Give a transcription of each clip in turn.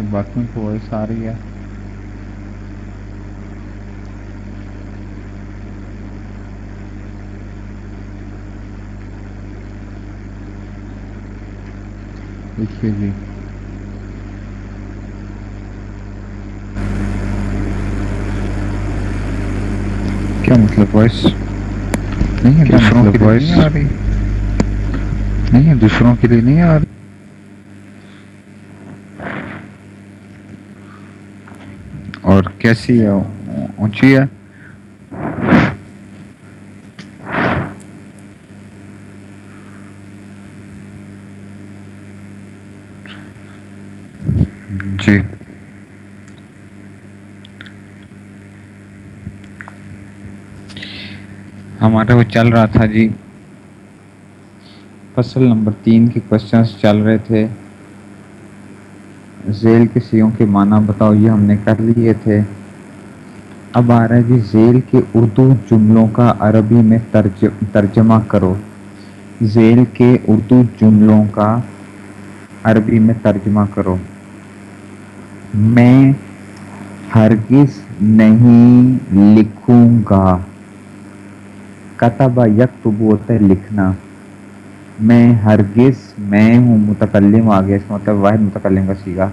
کہ باقیوں کو وائس آ رہی ہے۔ دیکھیے جی۔ کیا مطلب وائس نہیں ہے۔ دوسروں کے لیے نہیں آ رہی۔ نہیں ہے۔ دوسروں کے لیے نہیں آ رہی۔ اور کیسی ہے اونچی ہے؟ جی۔ ہمارا وہ چل رہا تھا جی۔ فصل نمبر تین کے کوشچنس چل رہے تھے۔ ذیل کے سیوں کے معنی بتاؤ، یہ ہم نے کر لیے تھے۔ اب آ رہا ہے جی ذیل کے اردو جملوں کا عربی میں ترجمہ کرو۔ ذیل کے اردو جملوں کا عربی میں ترجمہ کرو۔ میں ہرگز نہیں لکھوں گا۔ کتبہ یک ہوتا ہے لکھنا۔ میں ہرگز میں ہوں متکلم، آگے اس مطلب واحد متکلم کا سیگا۔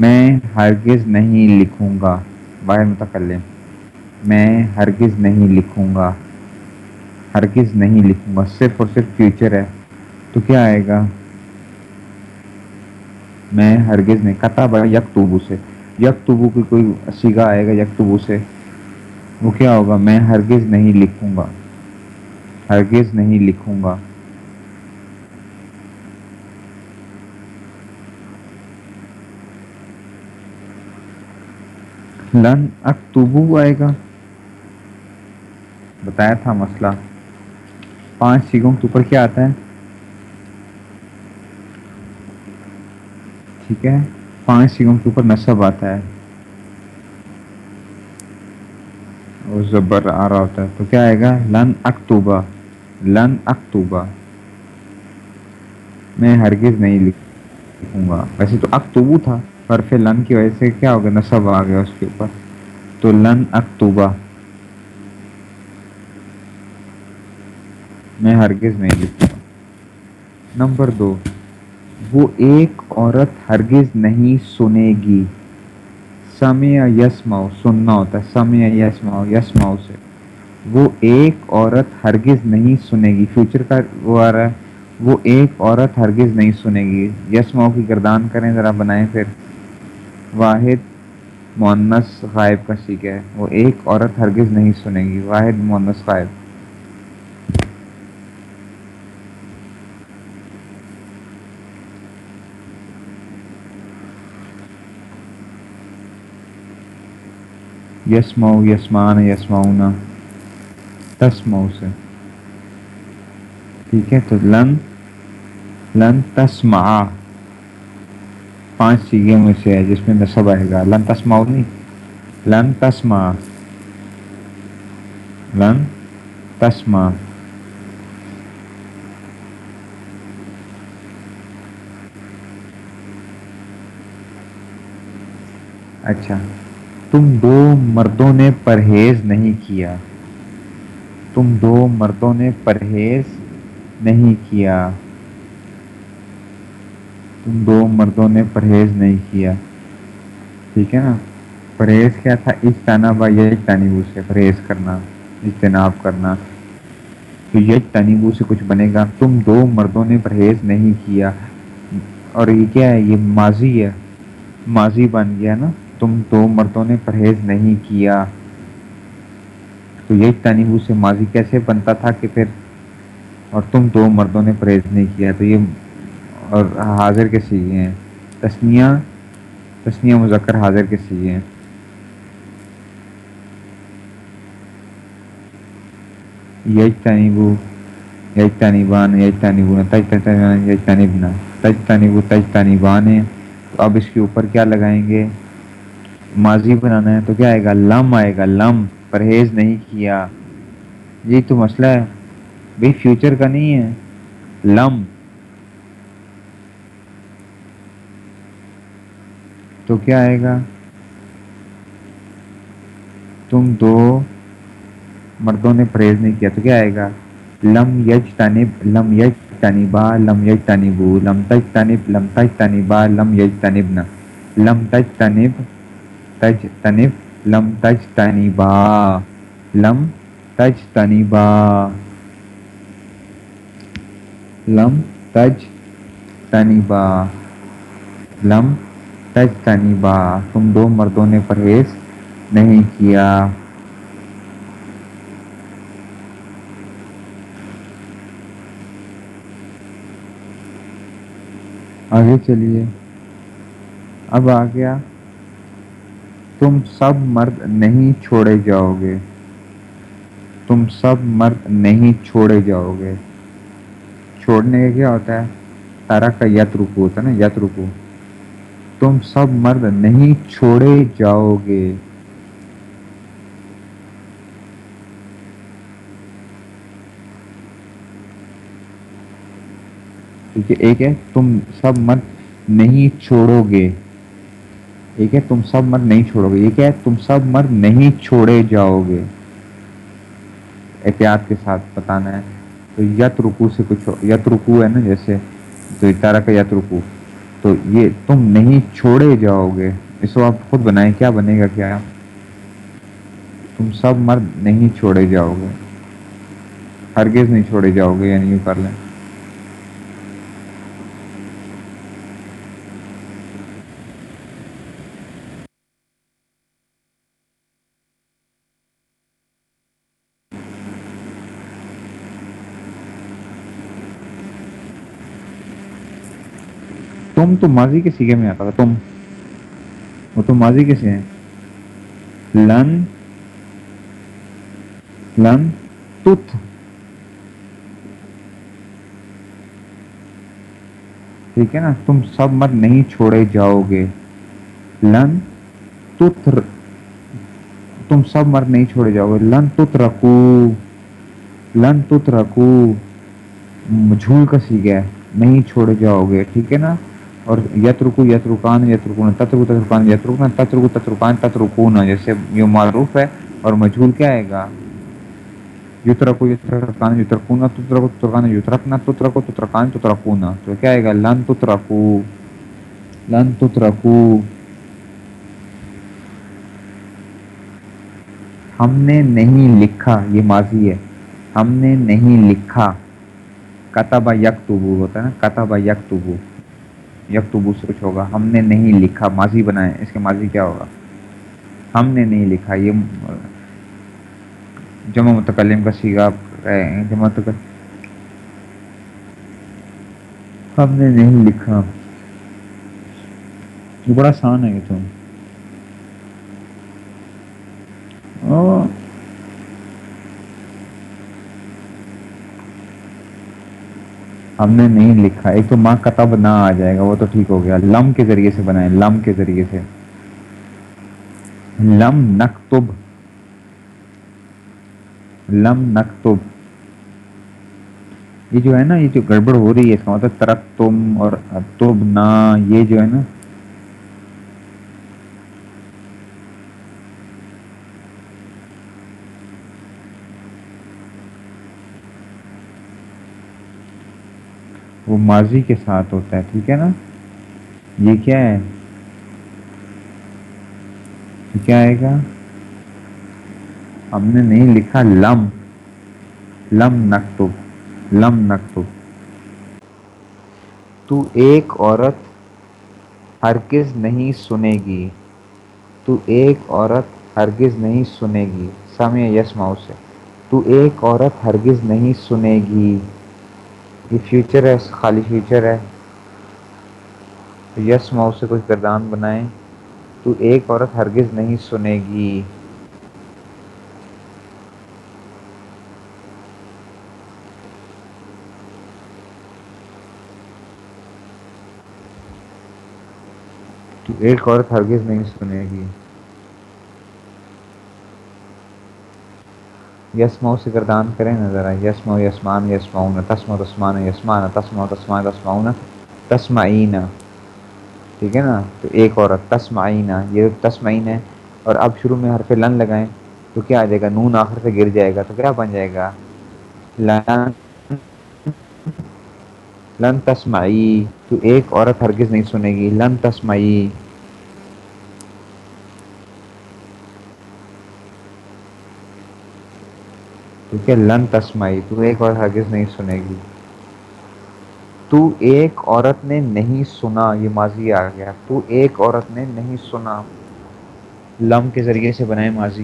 میں ہرگز نہیں لکھوں گا، واحد متکلم۔ میں ہرگز نہیں لکھوں گا، ہرگز نہیں لکھوں گا۔ صرف اور صرف فیوچر ہے۔ تو کیا آئے گا؟ میں ہرگز نہیں۔ کتاب یک توبو سے۔ یکتوبو کی کوئی سیگا آئے گا یکتوبو سے؟ وہ کیا ہوگا؟ میں ہرگز نہیں لکھوں گا۔ ہرگز نہیں لکھوں گا۔ لن اکتوبو آئے گا۔ بتایا تھا مسئلہ۔ پانچ سیگوں کے اوپر کیا آتا ہے؟ ٹھیک ہے۔ پانچ سیگوں کے اوپر نصب آتا ہے۔ اور زبر آ رہا ہوتا ہے۔ تو کیا آئے گا؟ لن اکتوبہ لن اکتوبہ میں ہرگز نہیں لکھوں گا۔ ویسے تو اکتوبو تھا۔ حرف لن کی وجہ سے کیا ہوگا؟ نصب آ گیا اس کے اوپر۔ تو لن اکتوبہ۔ میں ہرگز نہیں لکھوں گا نمبر دو، وہ ایک عورت ہرگز نہیں سنے گی۔ سمع یسماؤ، سننا ہوتا ہے۔ سمع یسماؤ یسماؤ سے۔ وہ ایک عورت ہرگز نہیں سنے گی۔ فیوچر کا وہ آ رہا ہے۔ وہ ایک عورت ہرگز نہیں سنے گی۔ یسماؤ کی گردان کریں، ذرا بنائیں پھر۔ واحد مونس غائب کا سیکھ ہے۔ وہ ایک عورت ہرگز نہیں سنے گی۔ واحد مونس غائب۔ یسمو یسمان یسماؤنا تسمو سے۔ ٹھیک ہے، تو لن لن تسما پانچ سیگے میں سے ہے جس میں نصب آئے گا۔ لن تسما نہیں لن تسما لن تسما اچھا۔ تم دو مردوں نے پرہیز نہیں کیا۔ تم دو مردوں نے پرہیز نہیں کیا۔ تم دو مردوں نے پرہیز نہیں کیا۔ ٹھیک ہے نا؟ پرہیز کیا تھا؟ اجتناب یا اجتنیبو سے پرہیز کرنا اجتناب کرنا۔ تو یہ تنیبو سے کچھ بنے گا۔ تم دو مردوں نے پرہیز نہیں کیا۔ اور یہ کیا ہے؟ یہ ماضی ہے۔ ماضی بن گیا نا۔ تم دو مردوں نے پرہیز نہیں کیا۔ تو یہ تنیبو سے ماضی کیسے بنتا تھا کہ پھر اور تم دو مردوں نے پرہیز نہیں کیا؟ تو یہ اور حاضر کے سیگے ہیں۔ تسنیہ تسنیہ مذکر حاضر کے سیگے ہیں۔ یج تنیبو یج تنیبان یج تنیبو تج یج تنیبنا تج تنیبو تج تنیبان ہے تو اب اس کے اوپر کیا لگائیں گے؟ ماضی بنانا ہے تو کیا آئے گا؟ لم آئے گا۔ لم، پرہیز نہیں کیا۔ یہی تو مسئلہ ہے۔ بھائی فیوچر کا نہیں ہے۔ لم۔ تو کیا آئے گا؟ تم دو مردوں نے پرہیز نہیں کیا تو کیا آئے گا؟ لم یج تنب لم یج تنبا لم یج تنبو لم تج تنب لم تج تنبا لم یج تنب لم تج تنب تج تنب لم تج تنبا لم تج تنبا لم تج تنبا لم تج تنبا تم دو مردوں نے پرہیز نہیں کیا۔ آگے چلیے۔ اب آ گیا۔ تم سب مرد نہیں چھوڑے جاؤ گے تم سب مرد نہیں چھوڑے جاؤ گے چھوڑنے کا کیا ہوتا ہے؟ تارا کا یت رکو ہوتا ہے نا یت رکو تم سب مرد نہیں چھوڑے جاؤ گے۔ ٹھیک ہے، ایک ہے، تم سب مرد نہیں چھوڑو گے۔ ایک ہے، تم سب مرد نہیں چھوڑو گے۔ ایک ہے، تم سب مرد نہیں چھوڑے جاؤ گے۔ احتیاط کے ساتھ بتانا ہے۔ تو یت رکو سے کچھ یت رکو ہے نا، جیسے تو اتارا کا یت رکو تو یہ تم نہیں چھوڑے جاؤ گے۔ اس کو آپ خود بنائیں، کیا بنے گا کیا؟ تم سب مرد نہیں چھوڑے جاؤ گے۔ ہرگز نہیں چھوڑے جاؤ گے یعنی یوں کر لیں تم تو ماضی کے سیگے میں آتا تھا، تم۔ وہ تو ماضی کے سے ہیں۔ لن۔ لن۔ تت ٹھیک ہے نا، تم سب مت نہیں چھوڑے جاؤ گے۔ لن۔ تت تم سب مرد نہیں چھوڑے جاؤ گے۔ لن تت رکو۔ لن تت رکو۔ جھول کا سیگا ہے، نہیں چھوڑے جاؤ گے۔ ٹھیک ہے نا؟ اور یت رکو یت رکان یت رکون تت رکو تت رکان جیسے یہ معروف ہے اور مجھول کیا آئے گا یت رکو یت رکان یت رکونا تت رکو تت رکان تو کیا آئے گا لن تت رکو لن تت رکو ہم نے نہیں لکھا یہ ماضی ہے ہم نے نہیں لکھا کتبہ یک ہوتا ہے نا کتبہ یک یکتبو سے ہوگا۔ ہم نے نہیں لکھا ماضی بنائے اس کے ماضی کیا ہوگا؟ ہم نے نہیں لکھا۔ یہ جمع متکلم کا سیگا جمع ہم نے نہیں لکھا۔ یہ بڑا آسان ہے یہ تو۔ ہم نے نہیں لکھا۔ ایک تو ماں کتب نہ آ جائے گا، وہ تو ٹھیک ہو گیا۔ لم کے ذریعے سے بنائے لم کے ذریعے سے۔ لم نکتب۔ لم نکتب۔ یہ جو ہے نا، یہ جو گڑبڑ ہو رہی ہے، اس کا مطلب ترک تم اور تب نہ یہ جو ہے نا وہ ماضی کے ساتھ ہوتا ہے، ٹھیک ہے نا؟ یہ کیا ہے؟ کیا آئے گا؟ ہم نے نہیں لکھا لم لم نکتب لم نکتب تو ایک عورت ہرگز نہیں سنے گی۔ تو ایک عورت ہرگز نہیں سنے گی۔ سامع یس ماؤ سے۔ تو ایک عورت ہرگز نہیں سنے گی۔ یہ فیوچر ہے، خالی فیوچر ہے۔ یس ماؤ سے کچھ گردان بنائیں۔ تو ایک عورت ہرگز نہیں سنے گی۔ تو ایک عورت ہرگز نہیں سنے گی۔ یسمو سے گردان کریں نا ذرا یسمو یسمان یسمعون، تسمو تسمان یسمان، تسمو تسمان تسمعون، تسمعین۔ ٹھیک ہے نا؟ تو ایک عورت تسمعینہ یہ تسمعین ہے۔ اور اب شروع میں حرف لن لگائیں تو کیا آ جائے گا؟ نون آخر سے گر جائے گا تو کیا بن جائے گا؟ لن لن تسمعی۔ تو ایک عورت ہرگز نہیں سنے گی۔ لن تسمعی۔ ٹھیک ہے لن تسمعی تو ایک عورت ہرگز نہیں سنے گی۔ تو ایک عورت نے نہیں سنا، یہ ماضی آ گیا۔ تو ایک عورت نے نہیں سنا۔ لم کے ذریعے سے بنائے ماضی۔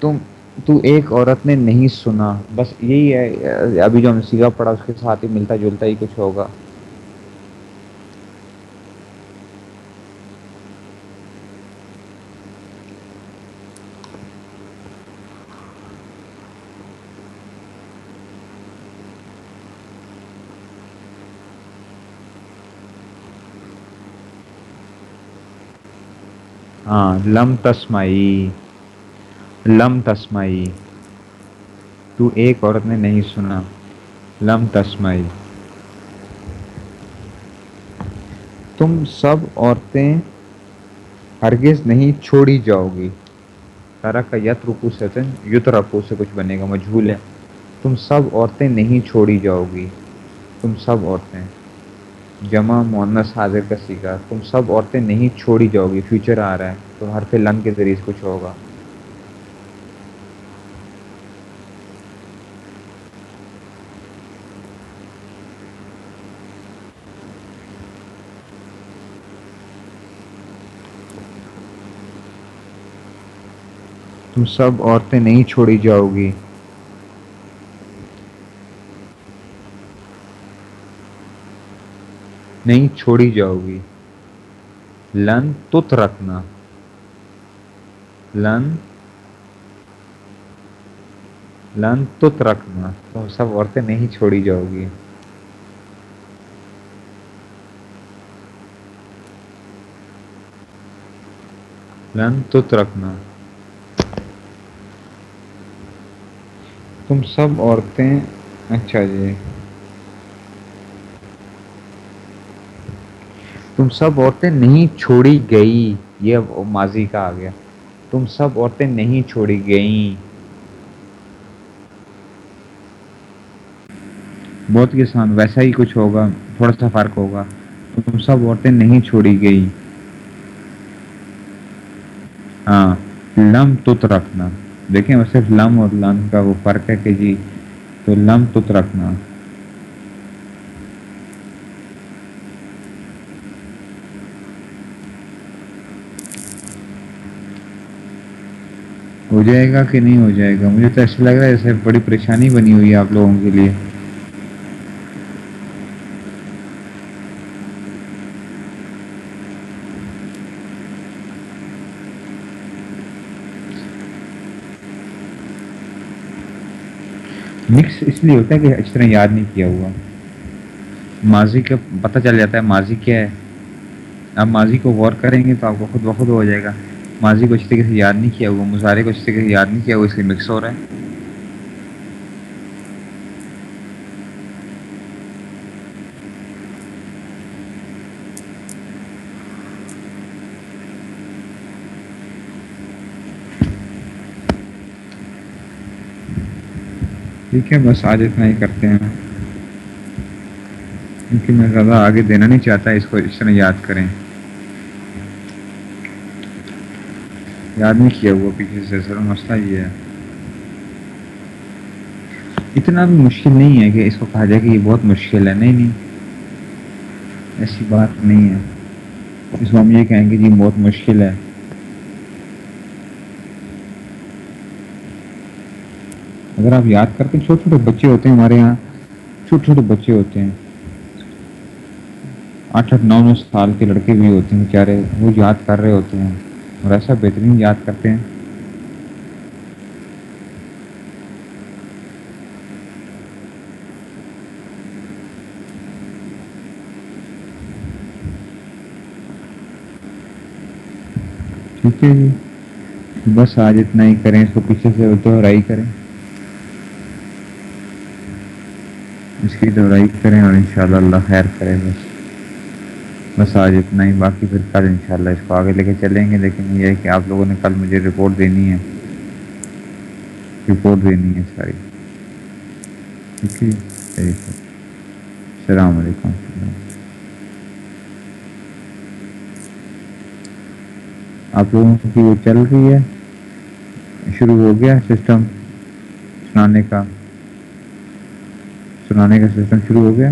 تم، تو ایک عورت نے نہیں سنا۔ بس یہی ہے، ابھی جو ہم سیگا پڑا، اس کے ساتھ ہی ملتا جلتا ہی کچھ ہوگا۔ ہاں لم تسمائی لم تسمائی تو ایک عورت نے نہیں سنا لم تسمائی تم سب عورتیں ہرگز نہیں چھوڑی جاؤ گی تارا کا یت رکو سے یت رکو سے کچھ بنے گا مجھول ہے تم سب عورتیں نہیں چھوڑی جاؤ گی تم سب عورتیں جمع مونس حاضر کا سیکھا تم سب عورتیں نہیں چھوڑی جاؤ گی فیوچر آ رہا ہے تو ہر پھر لنگ کے ذریعے کچھ ہوگا۔ تم سب عورتیں نہیں چھوڑی جاؤ گی۔ نہیں چھوڑی جاؤ گی۔ لن تت رکھنا۔ لن لن تت رکھنا۔ تو سب عورتیں نہیں چھوڑی جاؤ گی۔ لن تت رکھنا۔ تم سب عورتیں اچھا جی۔ تم سب عورتیں نہیں چھوڑی گئی۔ یہ ماضی کا آ گیا۔ تم سب عورتیں نہیں چھوڑی گئیں۔ بہت کسان ویسا ہی کچھ ہوگا، تھوڑا سا فرق ہوگا۔ تم سب عورتیں نہیں چھوڑی گئی ہاں لم تت رکھنا۔ دیکھیں، وہ صرف لم اور لم کا وہ فرق ہے کہ جی تو لم تت رکھنا۔ ہو جائے گا کہ نہیں ہو جائے گا؟ مجھے تو ایسا لگ رہا ہے جیسے بڑی پریشانی بنی ہوئی ہے آپ لوگوں کے لیے۔ مکس اس لیے ہوتا ہے کہ اس طرح یاد نہیں کیا ہوا۔ ماضی کا پتہ چل جاتا ہے ماضی کیا ہے۔ آپ ماضی کو غور کریں گے تو آپ کو خود بخود ہو جائے گا۔ ماضی کو اچھی طریقے سے یاد نہیں کیا ہوا، مظاہرے کو اچھی طریقے سے یاد نہیں کیا ہوا، اس لیے مکس ہو رہا ہے۔ ٹھیک ہے، بس آج اتنا ہی کرتے ہیں۔ کیونکہ میں زیادہ آگے دینا نہیں چاہتا، اس کو اس طرح یاد کریں۔ یاد نہیں کیا ہوا پیچھے سے سر مسئلہ یہ ہے۔ اتنا بھی مشکل نہیں ہے کہ اس کو کہا جائے کہ یہ بہت مشکل ہے۔ نہیں نہیں۔ ایسی بات نہیں ہے۔ اس کو ہم یہ کہیں گے جی بہت مشکل ہے۔ اگر آپ یاد کرتے چھوٹے چھوٹے بچے ہوتے ہیں ہمارے یہاں۔ چھوٹے چھوٹے بچے ہوتے ہیں۔ آٹھ آٹھ، نو نو سال کے لڑکے بھی ہوتے ہیں بیچارے۔ وہ یاد کر رہے ہوتے ہیں۔ اور ایسا بہترین یاد کرتے ہیں۔ ٹھیک ہے جی۔ بس آج اتنا ہی کریں، اس کو پیچھے سے دوہرائی کریں۔ اس کی دوہرائی کریں اور انشاءاللہ اللہ خیر کرے بس۔ بس آج اتنا ہی، باقی پھر کل انشاءاللہ اس کو آگے لے کے چلیں گے۔ لیکن یہ ہے کہ آپ لوگوں نے کل مجھے رپورٹ دینی ہے۔ رپورٹ دینی ہے ساری۔ ٹھیک ہے؟ السلام علیکم۔ آپ لوگوں کی وہ چل رہی ہے، شروع ہو گیا سسٹم سنانے کا۔ سنانے کا سسٹم شروع ہو گیا۔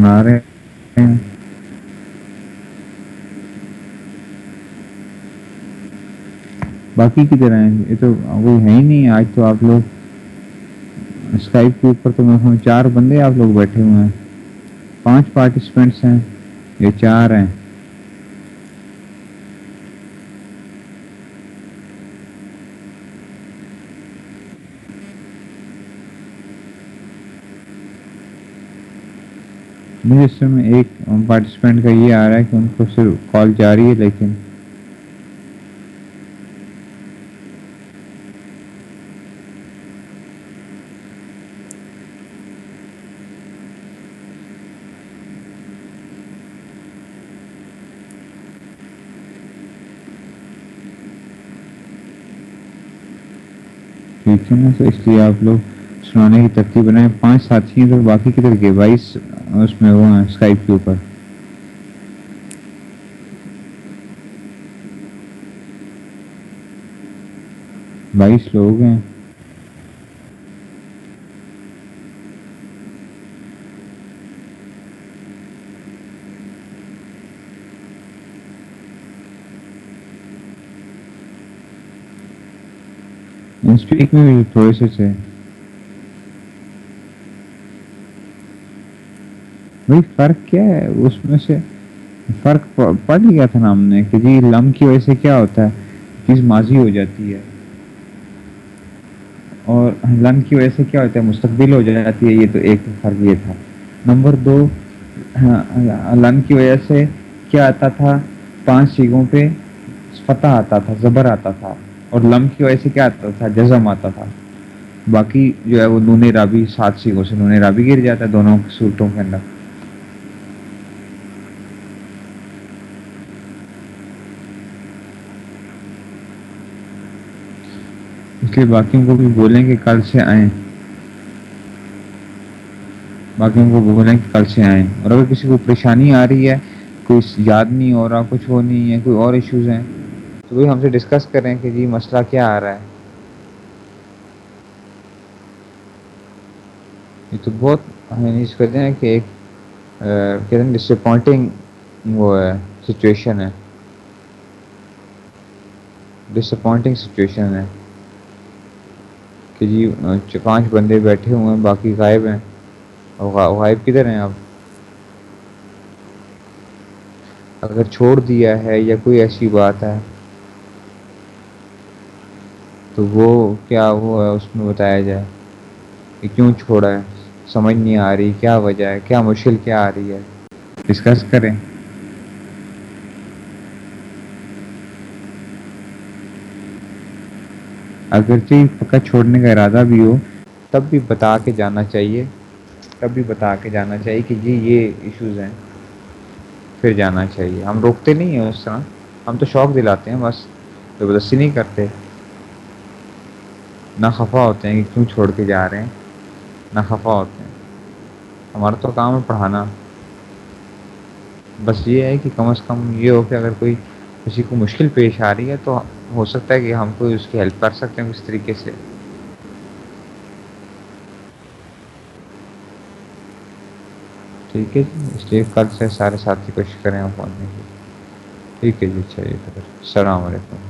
بنا رہے ہیں باقی کی طرح یہ تو وہ ہے ہی نہیں۔ آج تو آپ لوگ اسکائپ کے اوپر تو میں چار بندے آپ لوگ بیٹھے ہوئے ہیں۔ پانچ پارٹیسپینٹس ہیں، یہ چار ہیں۔ مجھے اس میں ایک پارٹیسپینٹ کا یہ آ رہا ہے کہ ان کو صرف کال جاری ہے لیکن ٹھیک ہے نا تو اس لیے آپ لوگ سنانے کی ترتیب بنائیں پانچ ساتھی ہیں تو باقی کدھر گئے، بائیس، اس میں وہ ہیں اسکائپ کے اوپر۔ بائیس لوگ ہیں۔ اسپیک میں بھی تھوڑے سے بھائی فرق کیا ہے؟ اس میں سے فرق پڑ گیا تھا نا ہم نے کہ جی لم کی وجہ سے کیا ہوتا ہے؟ چیز ماضی ہو جاتی ہے۔ اور لم کی وجہ سے کیا ہوتا ہے؟ مستقبل ہو جاتی ہے، یہ تو ایک فرق یہ تھا۔ نمبر دو ہاں، لم کی وجہ سے کیا آتا تھا؟ پانچ سیگوں پہ فتح آتا تھا، زبر آتا تھا۔ اور لم کی وجہ سے کیا آتا تھا؟ جزم آتا تھا۔ باقی جو ہے وہ نون رابی، سات سیگوں سے نون رابی گر جاتا ہے، دونوں صورتوں کے اندر۔ اس باقیوں کو بھی بولیں کہ کل سے آئیں۔ باقیوں کو بولیں کہ کل سے آئیں۔ اور اگر کسی کو پریشانی آ رہی ہے، کوئی یاد نہیں ہو رہا، کچھ وہ نہیں ہے، کوئی اور ایشوز ہیں، تو وہی ہم سے ڈسکس کریں کہ جی مسئلہ کیا آ رہا ہے۔ یہ تو بہت ہمیں نیز کرتے ہیں کہ ایک کہتے ہیں ڈس اپوائنٹنگ وہ ہے سچویشن ہے۔ ڈس اپوائنٹنگ سچویشن ہے۔ کہ جی پانچ بندے بیٹھے ہوئے ہیں، باقی غائب ہیں۔ اور غائب کدھر ہیں آپ؟ اگر چھوڑ دیا ہے یا کوئی ایسی بات ہے، تو وہ کیا وہ ہے، اس میں بتایا جائے کہ کیوں چھوڑا ہے؟ سمجھ نہیں آ رہی، کیا وجہ ہے؟ کیا مشکل کیا آ رہی ہے؟ ڈسکس کریں۔ اگرچہ پکا چھوڑنے کا ارادہ بھی ہو، تب بھی بتا کے جانا چاہیے۔ تب بھی بتا کے جانا چاہیے کہ جی یہ ایشوز ہیں۔ پھر جانا چاہیے۔ ہم روکتے نہیں ہیں اس طرح۔ ہم تو شوق دلاتے ہیں، بس زبردستی نہیں کرتے۔ نہ خفا ہوتے ہیں کہ کیوں چھوڑ کے جا رہے ہیں، نہ خفا ہوتے ہیں۔ ہمارا تو کام ہے پڑھانا۔ بس یہ ہے کہ کم از کم یہ ہو کہ اگر کوئی کسی کو مشکل پیش آ رہی ہے تو ہو سکتا ہے کہ ہم کوئی اس کی ہیلپ کر سکتے ہیں کس طریقے سے؟ ٹھیک ہے جی اس لیے کل سے سارے ساتھی کوشش کریں آپ پہنچنے کی ٹھیک ہے جی اچھا جی السلام علیکم۔